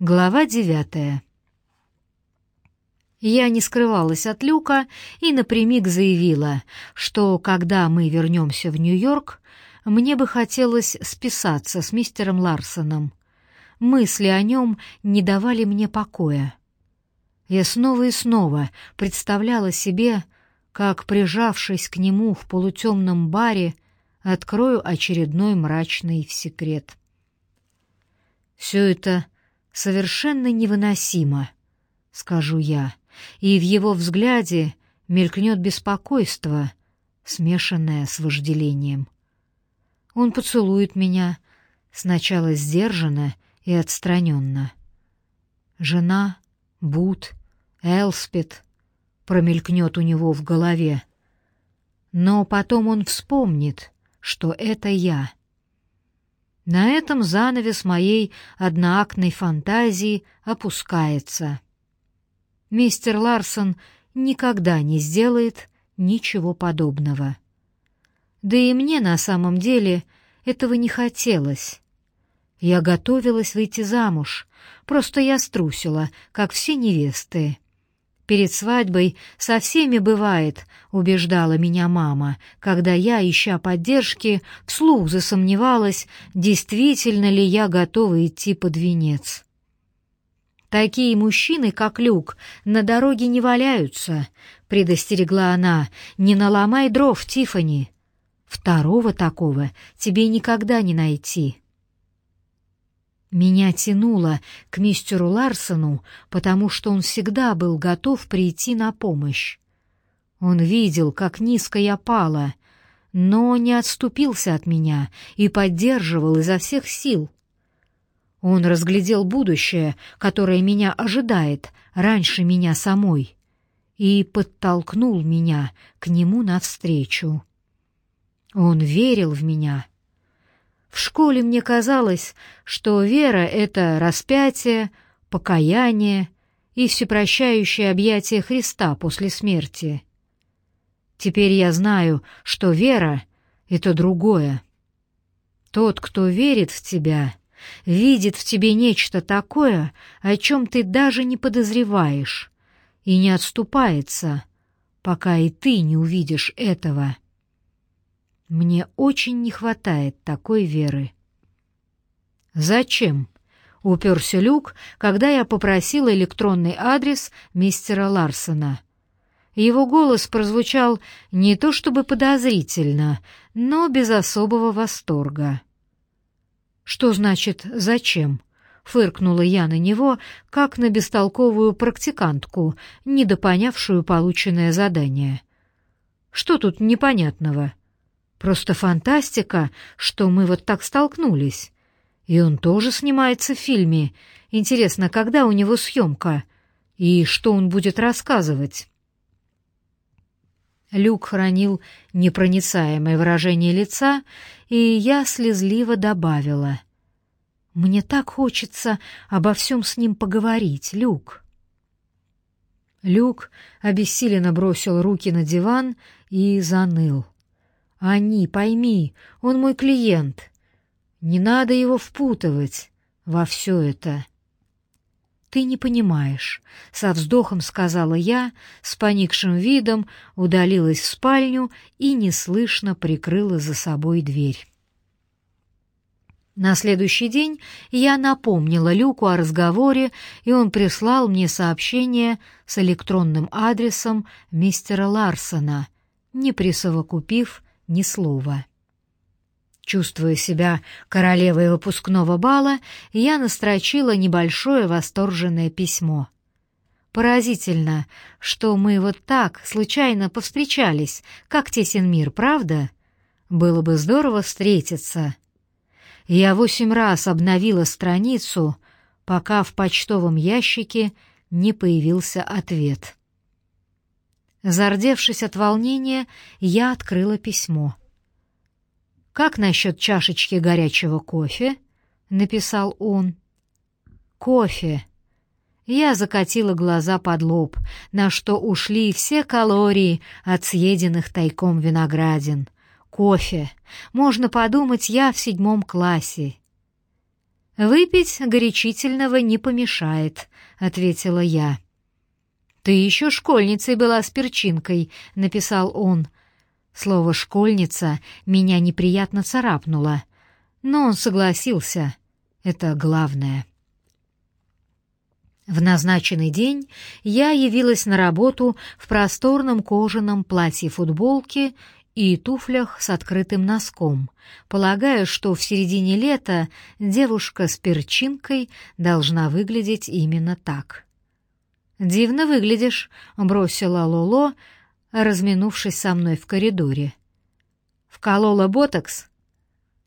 Глава девятая. Я не скрывалась от Люка и напрямик заявила, что когда мы вернемся в Нью-Йорк, мне бы хотелось списаться с мистером Ларсоном. Мысли о нем не давали мне покоя. Я снова и снова представляла себе, как, прижавшись к нему в полутемном баре, открою очередной мрачный секрет. Все это совершенно невыносимо, скажу я, и в его взгляде мелькнет беспокойство, смешанное с вожделением. Он поцелует меня, сначала сдержанно и отстраненно. Жена, Бут, Элспет промелькнет у него в голове. Но потом он вспомнит, что это я — на этом занавес моей одноактной фантазии опускается. Мистер Ларсон никогда не сделает ничего подобного. Да и мне на самом деле этого не хотелось. Я готовилась выйти замуж, просто я струсила, как все невесты. Перед свадьбой со всеми бывает, убеждала меня мама, когда я, ища поддержки, вслух засомневалась, действительно ли я готова идти под венец. Такие мужчины, как Люк, на дороге не валяются, предостерегла она. Не наломай дров, Тифани. Второго такого тебе никогда не найти. Меня тянуло к мистеру Ларсону, потому что он всегда был готов прийти на помощь. Он видел, как низко я пала, но не отступился от меня и поддерживал изо всех сил. Он разглядел будущее, которое меня ожидает раньше меня самой, и подтолкнул меня к нему навстречу. Он верил в меня — в школе мне казалось, что вера — это распятие, покаяние и всепрощающее объятие Христа после смерти. Теперь я знаю, что вера — это другое. Тот, кто верит в тебя, видит в тебе нечто такое, о чем ты даже не подозреваешь, и не отступается, пока и ты не увидишь этого. Мне очень не хватает такой веры. Зачем? Уперся Люк, когда я попросила электронный адрес мистера Ларсона. Его голос прозвучал не то чтобы подозрительно, но без особого восторга. «Что значит «зачем»?» — фыркнула я на него, как на бестолковую практикантку, недопонявшую полученное задание. «Что тут непонятного?» Просто фантастика, что мы вот так столкнулись. И он тоже снимается в фильме. Интересно, когда у него съемка? И что он будет рассказывать? Люк хранил непроницаемое выражение лица, и я слезливо добавила. «Мне так хочется обо всем с ним поговорить, Люк». Люк обессиленно бросил руки на диван и заныл. Они, пойми, он мой клиент. Не надо его впутывать во все это. Ты не понимаешь, со вздохом сказала я, с поникшим видом удалилась в спальню и неслышно прикрыла за собой дверь. На следующий день я напомнила Люку о разговоре, и он прислал мне сообщение с электронным адресом мистера Ларсона, не присовокупив ни слова. Чувствуя себя королевой выпускного бала, я настрочила небольшое восторженное письмо. Поразительно, что мы вот так случайно повстречались, как тесен мир, правда? Было бы здорово встретиться. Я восемь раз обновила страницу, пока в почтовом ящике не появился ответ. Зардевшись от волнения, я открыла письмо. «Как насчет чашечки горячего кофе?» — написал он. «Кофе». Я закатила глаза под лоб, на что ушли все калории от съеденных тайком виноградин. Кофе. Можно подумать, я в седьмом классе. «Выпить горячительного не помешает», — ответила я. «Ты еще школьницей была с перчинкой», — написал он. Слово «школьница» меня неприятно царапнуло, но он согласился. Это главное. В назначенный день я явилась на работу в просторном кожаном платье-футболке и туфлях с открытым носком, полагая, что в середине лета девушка с перчинкой должна выглядеть именно так. «Дивно выглядишь», — бросила Лоло, разминувшись со мной в коридоре. «Вколола ботокс?»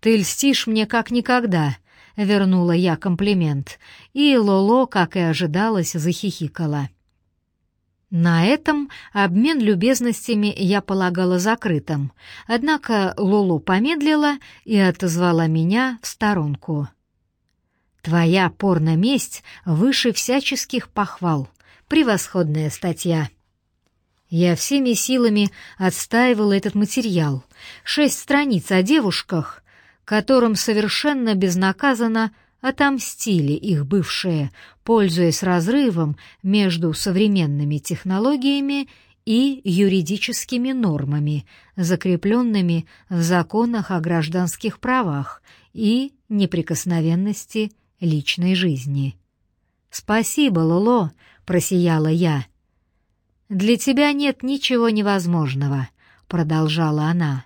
«Ты льстишь мне как никогда», — вернула я комплимент, и Лоло, как и ожидалось, захихикала. На этом обмен любезностями я полагала закрытым, однако Лоло помедлила и отозвала меня в сторонку. «Твоя порно-месть выше всяческих похвал. Превосходная статья». Я всеми силами отстаивала этот материал. Шесть страниц о девушках, которым совершенно безнаказанно отомстили их бывшие, пользуясь разрывом между современными технологиями и юридическими нормами, закрепленными в законах о гражданских правах и неприкосновенности личной жизни. «Спасибо, Лоло», — просияла я. «Для тебя нет ничего невозможного», — продолжала она.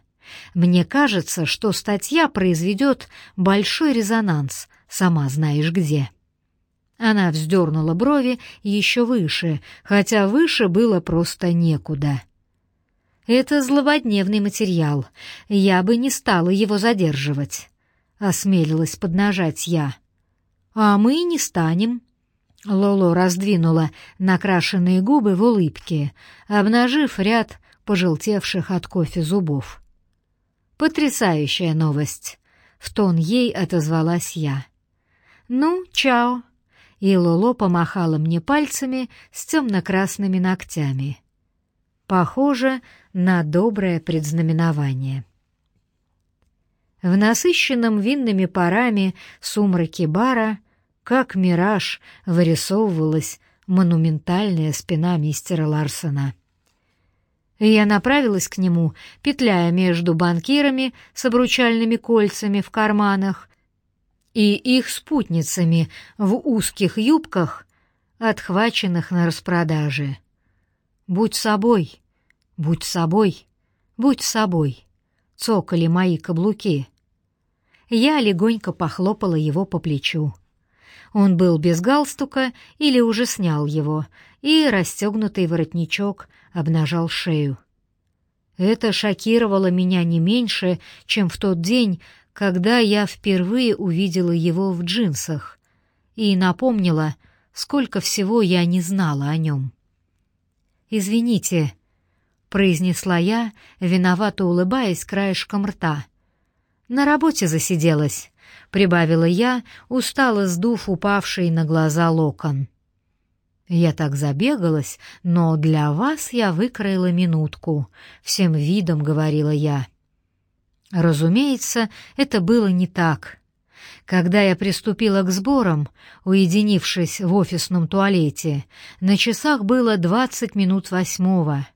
Мне кажется, что статья произведет большой резонанс, сама знаешь где». Она вздернула брови еще выше, хотя выше было просто некуда. «Это злободневный материал. Я бы не стала его задерживать», — осмелилась поднажать я. «А мы не станем». Лоло раздвинула накрашенные губы в улыбке, обнажив ряд пожелтевших от кофе зубов. «Потрясающая новость!» — в тон ей отозвалась я. «Ну, чао!» И Лоло помахала мне пальцами с темно-красными ногтями. Похоже на доброе предзнаменование. В насыщенном винными парами сумраке бара, как мираж, вырисовывалась монументальная спина мистера Ларсона — я направилась к нему, петляя между банкирами с обручальными кольцами в карманах и их спутницами в узких юбках, отхваченных на распродаже. «Будь собой, будь собой, будь собой», — цокали мои каблуки. Я легонько похлопала его по плечу. Он был без галстука или уже снял его, и расстегнутый воротничок обнажал шею. Это шокировало меня не меньше, чем в тот день, когда я впервые увидела его в джинсах, и напомнила, сколько всего я не знала о нем. «Извините», — произнесла я, виновато улыбаясь краешком рта. «На работе засиделась», — прибавила я, устало сдув упавший на глаза локон. Я так забегалась, но для вас я выкроила минутку, всем видом говорила я. Разумеется, это было не так. Когда я приступила к сборам, уединившись в офисном туалете, на часах было двадцать минут восьмого.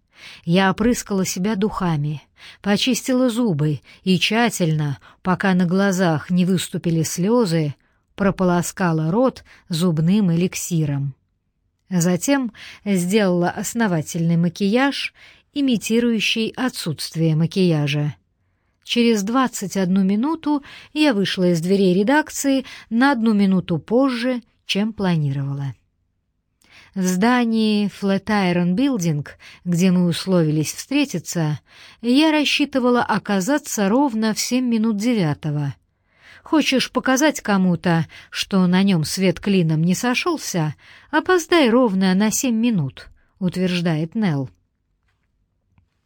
Я опрыскала себя духами, почистила зубы и тщательно, пока на глазах не выступили слезы, прополоскала рот зубным эликсиром. Затем сделала основательный макияж, имитирующий отсутствие макияжа. Через 21 минуту я вышла из дверей редакции на одну минуту позже, чем планировала. В здании Flatiron Building, где мы условились встретиться, я рассчитывала оказаться ровно в семь минут девятого — Хочешь показать кому-то, что на нем свет клином не сошелся, опоздай ровно на семь минут», — утверждает Нелл.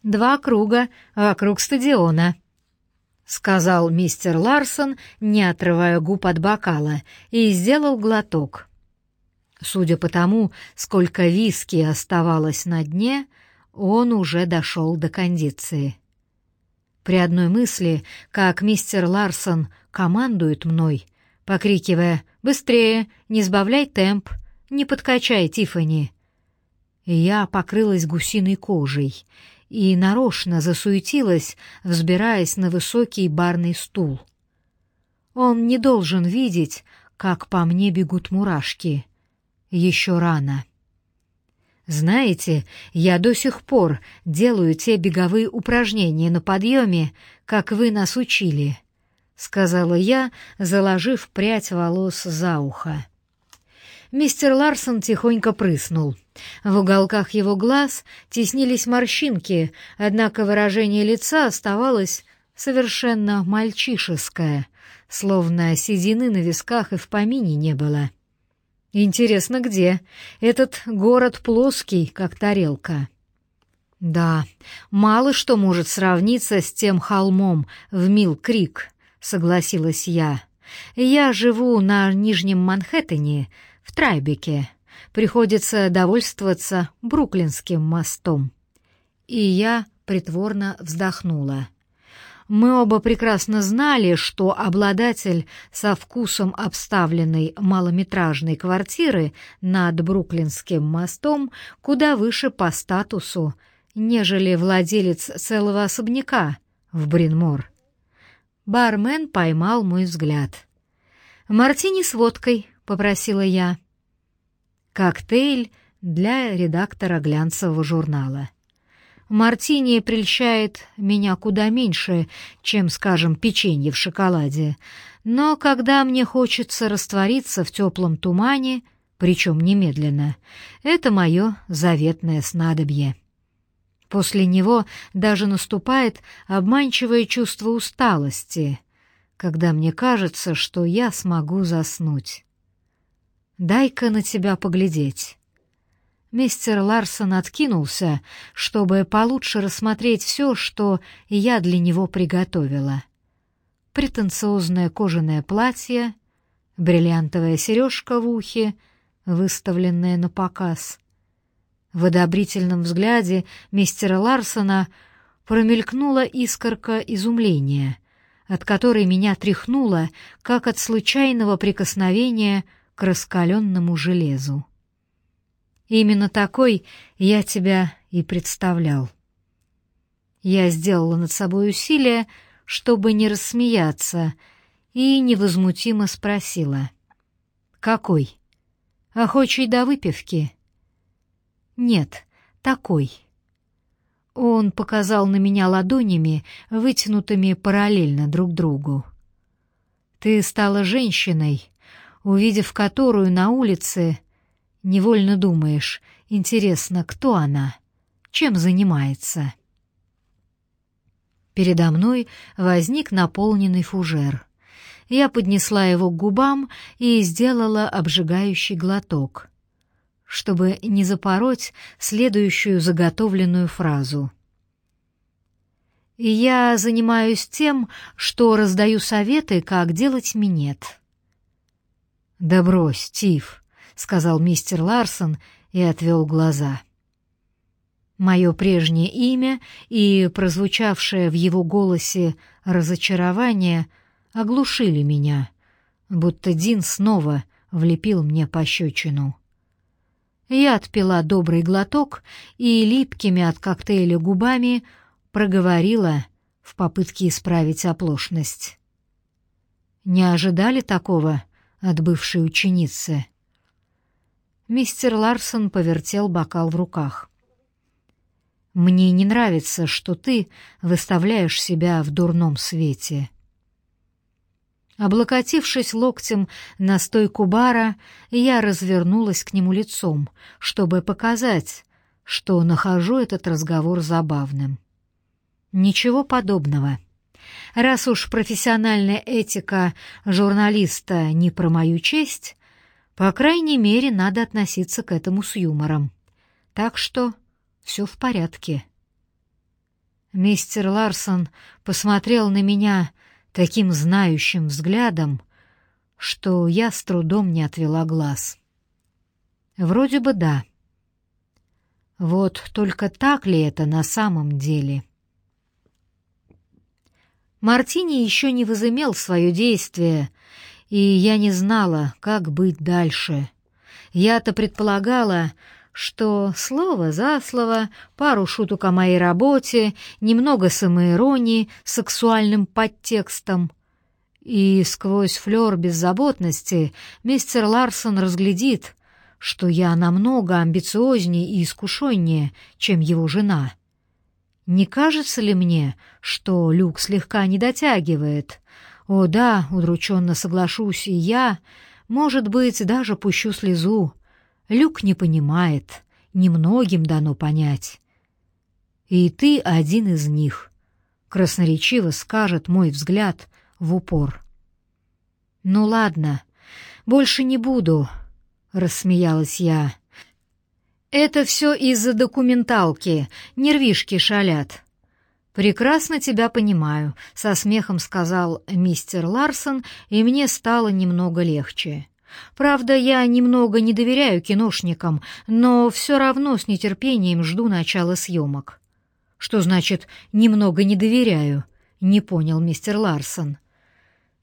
«Два круга вокруг стадиона», — сказал мистер Ларсон, не отрывая губ от бокала, и сделал глоток. Судя по тому, сколько виски оставалось на дне, он уже дошел до кондиции. При одной мысли, как мистер Ларсон командует мной, покрикивая «Быстрее! Не сбавляй темп! Не подкачай, Тифани!» Я покрылась гусиной кожей и нарочно засуетилась, взбираясь на высокий барный стул. Он не должен видеть, как по мне бегут мурашки. Еще рано. Знаете, я до сих пор делаю те беговые упражнения на подъеме, как вы нас учили, — сказала я, заложив прядь волос за ухо. Мистер Ларсон тихонько прыснул. В уголках его глаз теснились морщинки, однако выражение лица оставалось совершенно мальчишеское, словно седины на висках и в помине не было. Интересно, где? Этот город плоский, как тарелка. Да, мало что может сравниться с тем холмом в Мил-Крик, согласилась я. Я живу на Нижнем Манхэттене, в Трайбеке. Приходится довольствоваться Бруклинским мостом. И я притворно вздохнула. Мы оба прекрасно знали, что обладатель со вкусом обставленной малометражной квартиры над Бруклинским мостом куда выше по статусу, нежели владелец целого особняка в Бринмор. Бармен поймал мой взгляд. «Мартини с водкой», — попросила я. Коктейль для редактора глянцевого журнала. Мартини прельщает меня куда меньше, чем, скажем, печенье в шоколаде. Но когда мне хочется раствориться в теплом тумане, причем немедленно, это мое заветное снадобье. После него даже наступает обманчивое чувство усталости, когда мне кажется, что я смогу заснуть. «Дай-ка на тебя поглядеть». Мистер Ларсон откинулся, чтобы получше рассмотреть все, что я для него приготовила. Претенциозное кожаное платье, бриллиантовая сережка в ухе, выставленная на показ. В одобрительном взгляде мистера Ларсона промелькнула искорка изумления, от которой меня тряхнуло, как от случайного прикосновения к раскаленному железу. Именно такой я тебя и представлял. Я сделала над собой усилие, чтобы не рассмеяться, и невозмутимо спросила. «Какой? Охочий до выпивки?» «Нет, такой». Он показал на меня ладонями, вытянутыми параллельно друг другу. «Ты стала женщиной, увидев которую на улице Невольно думаешь, интересно, кто она, чем занимается. Передо мной возник наполненный фужер. Я поднесла его к губам и сделала обжигающий глоток, чтобы не запороть следующую заготовленную фразу. «Я занимаюсь тем, что раздаю советы, как делать минет». «Да брось, Тиф», — сказал мистер Ларсон и отвел глаза. Мое прежнее имя и прозвучавшее в его голосе разочарование оглушили меня, будто Дин снова влепил мне пощечину. Я отпила добрый глоток и липкими от коктейля губами проговорила в попытке исправить оплошность. «Не ожидали такого от бывшей ученицы?» Мистер Ларсон повертел бокал в руках. «Мне не нравится, что ты выставляешь себя в дурном свете». Облокотившись локтем на стойку бара, я развернулась к нему лицом, чтобы показать, что нахожу этот разговор забавным. Ничего подобного. Раз уж профессиональная этика журналиста не про мою честь, по крайней мере, надо относиться к этому с юмором. Так что все в порядке. Мистер Ларсон посмотрел на меня таким знающим взглядом, что я с трудом не отвела глаз. Вроде бы да. Вот только так ли это на самом деле? Мартини еще не возымел свое действие, и я не знала, как быть дальше. Я-то предполагала, что слово за слово, пару шуток о моей работе, немного самоиронии сексуальным подтекстом. И сквозь флёр беззаботности мистер Ларсон разглядит, что я намного амбициознее и искушеннее, чем его жена. Не кажется ли мне, что Люк слегка не дотягивает? О да, удрученно соглашусь и я, может быть, даже пущу слезу. Люк не понимает, немногим дано понять. И ты один из них, красноречиво скажет мой взгляд в упор. Ну ладно, больше не буду, рассмеялась я. Это все из-за документалки, нервишки шалят. Прекрасно тебя понимаю, со смехом сказал мистер Ларсон, и мне стало немного легче. Правда, я немного не доверяю киношникам, но все равно с нетерпением жду начала съемок. Что значит «немного не доверяю»? Не понял мистер Ларсон.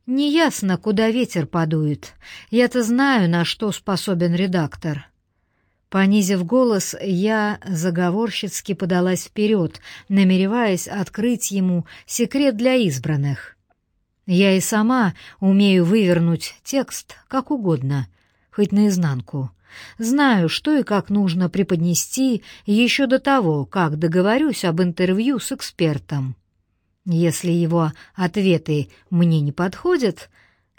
Неясно, куда ветер подует. Я-то знаю, на что способен редактор. Понизив голос, я заговорщицки подалась вперед, намереваясь открыть ему секрет для избранных. Я и сама умею вывернуть текст как угодно, хоть наизнанку. Знаю, что и как нужно преподнести еще до того, как договорюсь об интервью с экспертом. Если его ответы мне не подходят,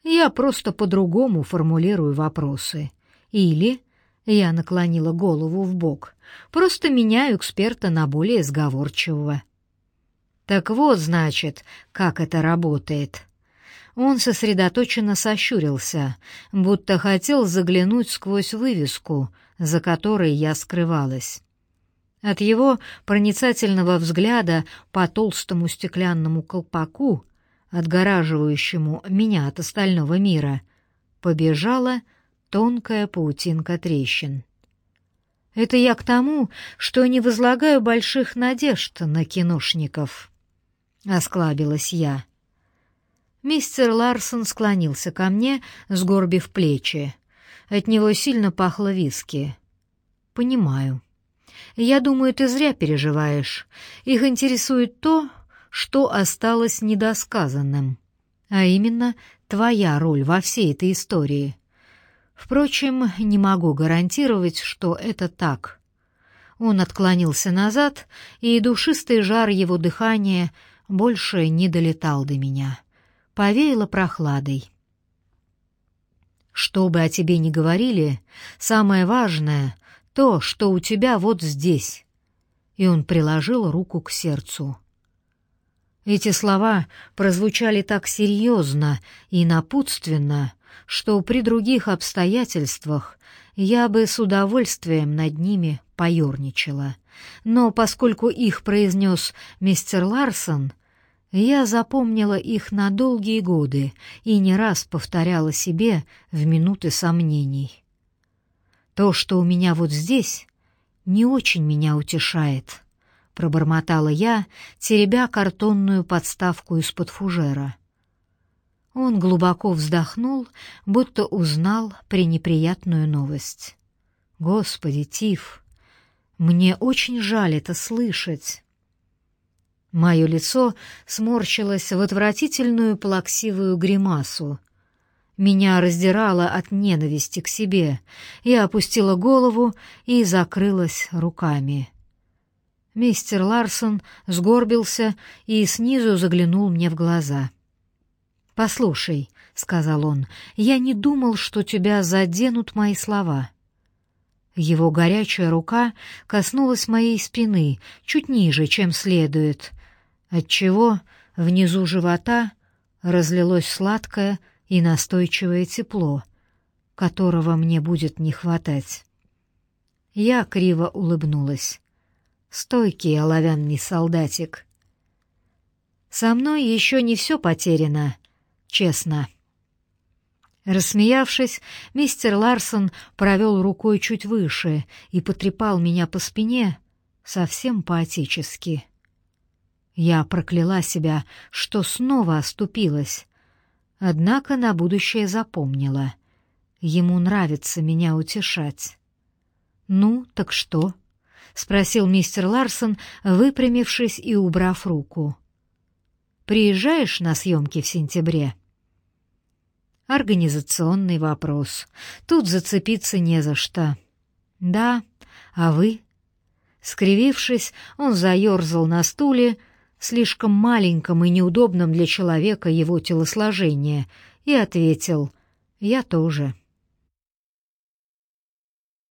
я просто по-другому формулирую вопросы. Или, я наклонила голову в бок, просто меняю эксперта на более сговорчивого. Так вот, значит, как это работает. Он сосредоточенно сощурился, будто хотел заглянуть сквозь вывеску, за которой я скрывалась. От его проницательного взгляда по толстому стеклянному колпаку, отгораживающему меня от остального мира, побежала тонкая паутинка трещин. Это я к тому, что не возлагаю больших надежд на киношников. Осклабилась я. Мистер Ларсон склонился ко мне, сгорбив плечи. От него сильно пахло виски. Понимаю. Я думаю, ты зря переживаешь. Их интересует то, что осталось недосказанным, а именно твоя роль во всей этой истории. Впрочем, не могу гарантировать, что это так. Он отклонился назад, и душистый жар его дыхания больше не долетал до меня повеяло прохладой. Что бы о тебе ни говорили, самое важное — то, что у тебя вот здесь. И он приложил руку к сердцу. Эти слова прозвучали так серьезно и напутственно, что при других обстоятельствах я бы с удовольствием над ними поерничала. Но поскольку их произнес мистер Ларсон, я запомнила их на долгие годы и не раз повторяла себе в минуты сомнений. То, что у меня вот здесь, не очень меня утешает, пробормотала я, теребя картонную подставку из-под фужера. Он глубоко вздохнул, будто узнал пренеприятную новость. Господи, Тиф, мне очень жаль это слышать. Мое лицо сморщилось в отвратительную плаксивую гримасу. Меня раздирало от ненависти к себе. Я опустила голову и закрылась руками. Мистер Ларсон сгорбился и снизу заглянул мне в глаза. «Послушай», — сказал он, — «я не думал, что тебя заденут мои слова». Его горячая рука коснулась моей спины, чуть ниже, чем следует, отчего внизу живота разлилось сладкое и настойчивое тепло, которого мне будет не хватать. Я криво улыбнулась. Стойкий оловянный солдатик. Со мной еще не все потеряно, честно. Рассмеявшись, мистер Ларсон провел рукой чуть выше и потрепал меня по спине совсем по-отечески. Я прокляла себя, что снова оступилась. Однако на будущее запомнила. Ему нравится меня утешать. «Ну, так что?» — спросил мистер Ларсон, выпрямившись и убрав руку. «Приезжаешь на съемки в сентябре?» «Организационный вопрос. Тут зацепиться не за что». «Да, а вы?» Скривившись, он заерзал на стуле, слишком маленьком и неудобном для человека его телосложения, и ответил «Я тоже».